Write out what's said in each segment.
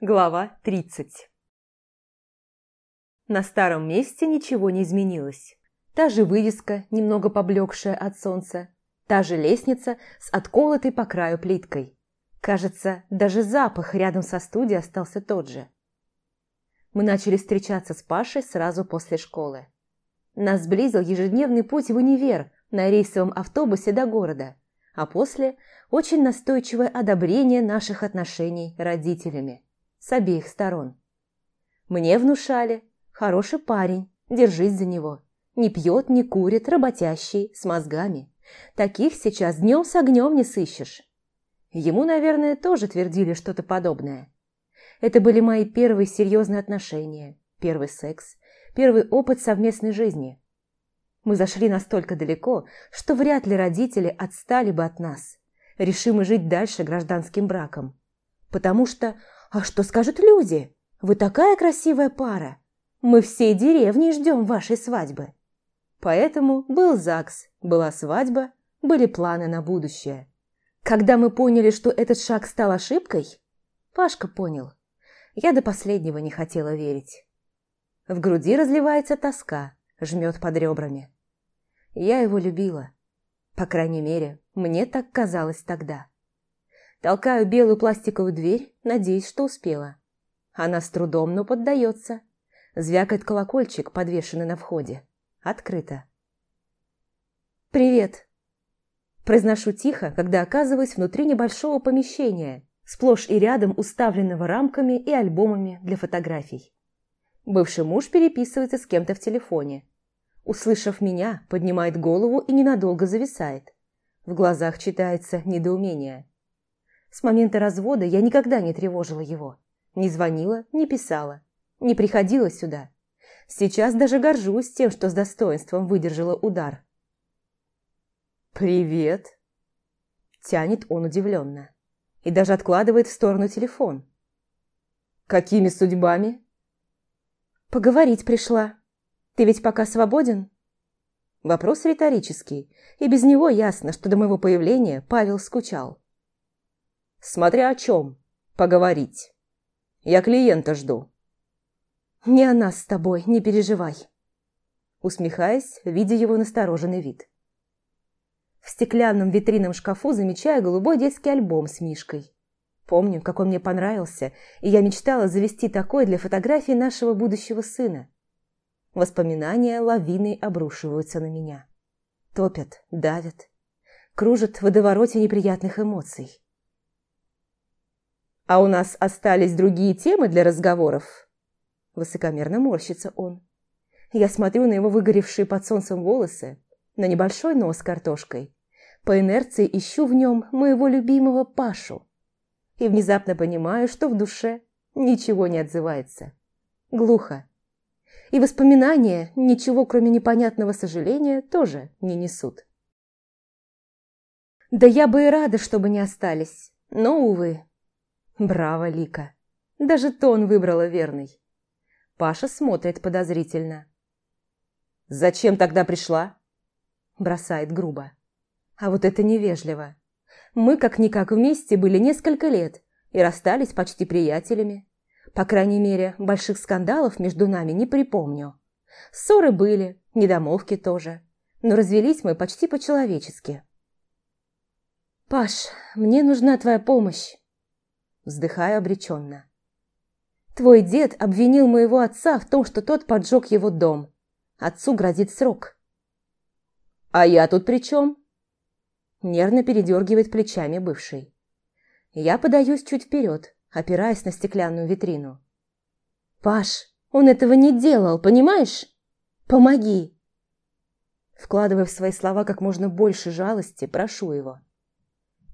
Глава 30 На старом месте ничего не изменилось. Та же вывеска, немного поблекшая от солнца, та же лестница с отколотой по краю плиткой. Кажется, даже запах рядом со студией остался тот же. Мы начали встречаться с Пашей сразу после школы. Нас сблизил ежедневный путь в универ на рейсовом автобусе до города, а после – очень настойчивое одобрение наших отношений родителями с обеих сторон. Мне внушали – хороший парень, держись за него, не пьет, не курит, работящий, с мозгами. Таких сейчас днем с огнем не сыщешь. Ему, наверное, тоже твердили что-то подобное. Это были мои первые серьезные отношения, первый секс, первый опыт совместной жизни. Мы зашли настолько далеко, что вряд ли родители отстали бы от нас, решимы жить дальше гражданским браком. Потому что, а что скажут люди? Вы такая красивая пара. Мы всей деревни ждем вашей свадьбы. Поэтому был ЗАГС, была свадьба, были планы на будущее. Когда мы поняли, что этот шаг стал ошибкой, Пашка понял. Я до последнего не хотела верить. В груди разливается тоска, жмет под ребрами. Я его любила. По крайней мере, мне так казалось тогда. Толкаю белую пластиковую дверь, надеясь, что успела. Она с трудом, но поддается. Звякает колокольчик, подвешенный на входе. Открыто. «Привет!» Произношу тихо, когда оказываюсь внутри небольшого помещения, сплошь и рядом уставленного рамками и альбомами для фотографий. Бывший муж переписывается с кем-то в телефоне. Услышав меня, поднимает голову и ненадолго зависает. В глазах читается недоумение. С момента развода я никогда не тревожила его. Не звонила, не писала, не приходила сюда. Сейчас даже горжусь тем, что с достоинством выдержала удар. «Привет!» Тянет он удивленно. И даже откладывает в сторону телефон. «Какими судьбами?» «Поговорить пришла. Ты ведь пока свободен?» Вопрос риторический, и без него ясно, что до моего появления Павел скучал. «Смотря о чем. Поговорить. Я клиента жду». «Не о нас с тобой, не переживай». Усмехаясь, видя его настороженный вид. В стеклянном витринном шкафу замечаю голубой детский альбом с Мишкой. Помню, как он мне понравился, и я мечтала завести такой для фотографии нашего будущего сына. Воспоминания лавиной обрушиваются на меня. Топят, давят, кружат в водовороте неприятных эмоций. «А у нас остались другие темы для разговоров?» Высокомерно морщится он. Я смотрю на его выгоревшие под солнцем волосы, на небольшой нос картошкой. По инерции ищу в нем моего любимого Пашу и внезапно понимаю, что в душе ничего не отзывается. Глухо. И воспоминания, ничего кроме непонятного сожаления, тоже не несут. Да я бы и рада, чтобы не остались, но, увы. Браво, Лика. Даже тон выбрала верный. Паша смотрит подозрительно. «Зачем тогда пришла?» Бросает грубо. А вот это невежливо. Мы как-никак вместе были несколько лет и расстались почти приятелями. По крайней мере, больших скандалов между нами не припомню. Ссоры были, недомолвки тоже. Но развелись мы почти по-человечески. «Паш, мне нужна твоя помощь!» Вздыхаю обреченно. «Твой дед обвинил моего отца в том, что тот поджег его дом. Отцу грозит срок». «А я тут при чем?» Нервно передергивает плечами бывший. Я подаюсь чуть вперед, опираясь на стеклянную витрину. «Паш, он этого не делал, понимаешь? Помоги!» Вкладывая в свои слова как можно больше жалости, прошу его.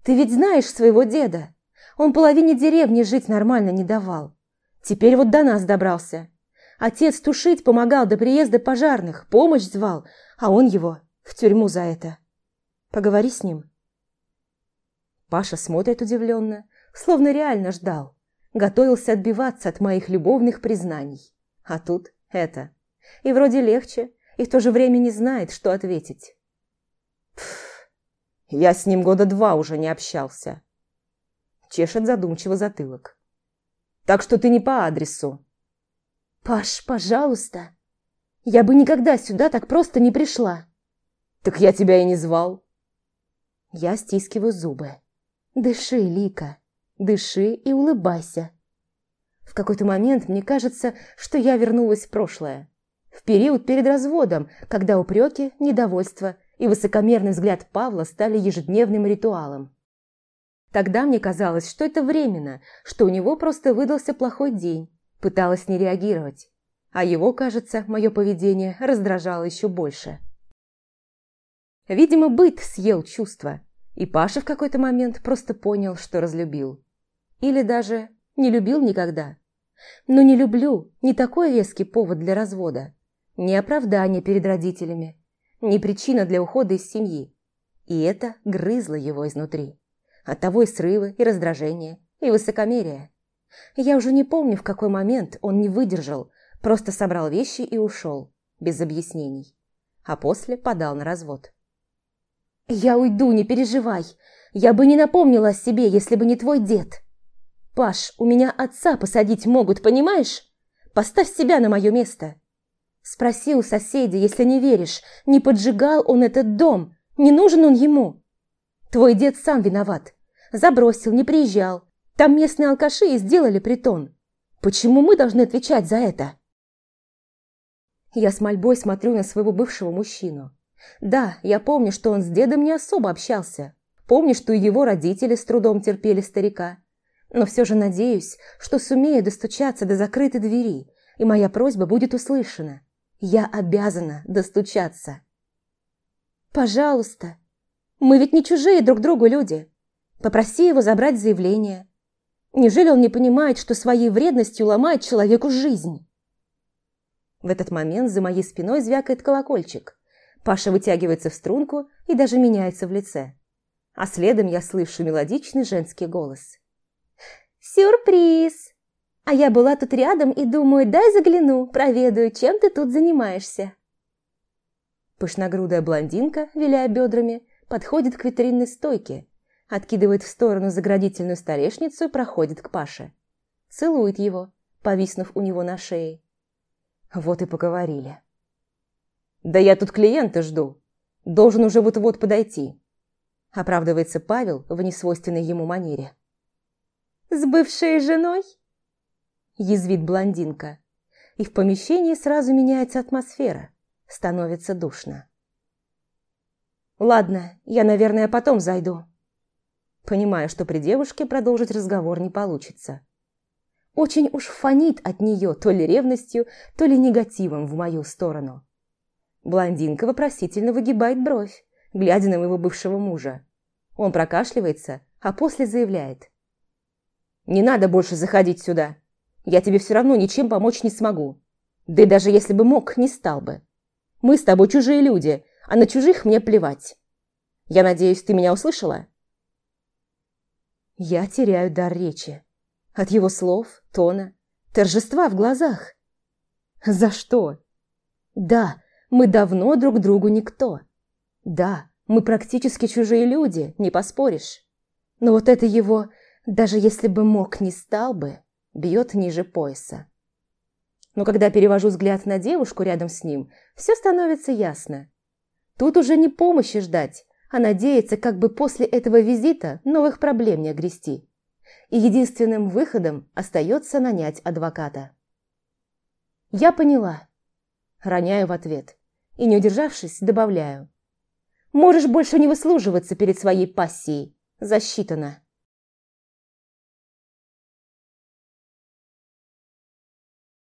«Ты ведь знаешь своего деда? Он половине деревни жить нормально не давал. Теперь вот до нас добрался. Отец тушить помогал до приезда пожарных, помощь звал, а он его в тюрьму за это. Поговори с ним». Паша смотрит удивленно, словно реально ждал. Готовился отбиваться от моих любовных признаний. А тут это. И вроде легче, и в то же время не знает, что ответить. Пф, я с ним года два уже не общался. Чешет задумчиво затылок. Так что ты не по адресу». «Паш, пожалуйста. Я бы никогда сюда так просто не пришла». «Так я тебя и не звал». Я стискиваю зубы. «Дыши, Лика, дыши и улыбайся». В какой-то момент мне кажется, что я вернулась в прошлое. В период перед разводом, когда упреки, недовольство и высокомерный взгляд Павла стали ежедневным ритуалом. Тогда мне казалось, что это временно, что у него просто выдался плохой день, пыталась не реагировать. А его, кажется, мое поведение раздражало еще больше. Видимо, быт съел чувства, и Паша в какой-то момент просто понял, что разлюбил. Или даже не любил никогда. Но не люблю – не такой веский повод для развода, не оправдание перед родителями, не причина для ухода из семьи. И это грызло его изнутри. Оттого и срывы, и раздражение, и высокомерие. Я уже не помню, в какой момент он не выдержал, просто собрал вещи и ушел, без объяснений. А после подал на развод. «Я уйду, не переживай. Я бы не напомнила о себе, если бы не твой дед. Паш, у меня отца посадить могут, понимаешь? Поставь себя на мое место. Спроси у соседей, если не веришь, не поджигал он этот дом, не нужен он ему. Твой дед сам виноват. Забросил, не приезжал. Там местные алкаши и сделали притон. Почему мы должны отвечать за это? Я с мольбой смотрю на своего бывшего мужчину. Да, я помню, что он с дедом не особо общался. Помню, что и его родители с трудом терпели старика. Но все же надеюсь, что сумею достучаться до закрытой двери, и моя просьба будет услышана. Я обязана достучаться. Пожалуйста. Мы ведь не чужие друг другу люди. Попроси его забрать заявление. Неужели он не понимает, что своей вредностью ломает человеку жизнь? В этот момент за моей спиной звякает колокольчик. Паша вытягивается в струнку и даже меняется в лице. А следом я слышу мелодичный женский голос. «Сюрприз!» А я была тут рядом и думаю, дай загляну, проведаю, чем ты тут занимаешься. Пышногрудая блондинка, виляя бедрами, подходит к витринной стойке, откидывает в сторону заградительную столешницу и проходит к Паше. Целует его, повиснув у него на шее. Вот и поговорили. «Да я тут клиента жду. Должен уже вот-вот подойти», оправдывается Павел в несвойственной ему манере. «С бывшей женой?» язвит блондинка. И в помещении сразу меняется атмосфера. Становится душно. «Ладно, я, наверное, потом зайду». Понимаю, что при девушке продолжить разговор не получится. Очень уж фонит от нее то ли ревностью, то ли негативом в мою сторону. Блондинка вопросительно выгибает бровь, глядя на моего бывшего мужа. Он прокашливается, а после заявляет. «Не надо больше заходить сюда. Я тебе все равно ничем помочь не смогу. Да и даже если бы мог, не стал бы. Мы с тобой чужие люди, а на чужих мне плевать. Я надеюсь, ты меня услышала?» Я теряю дар речи. От его слов, тона, торжества в глазах. За что? Да, мы давно друг другу никто. Да, мы практически чужие люди, не поспоришь. Но вот это его, даже если бы мог, не стал бы бьет ниже пояса. Но когда перевожу взгляд на девушку рядом с ним, все становится ясно. Тут уже не помощи ждать, а надеяться, как бы после этого визита новых проблем не огрести. И единственным выходом остается нанять адвоката. «Я поняла», – роняю в ответ, и, не удержавшись, добавляю. «Можешь больше не выслуживаться перед своей пассией. Засчитано».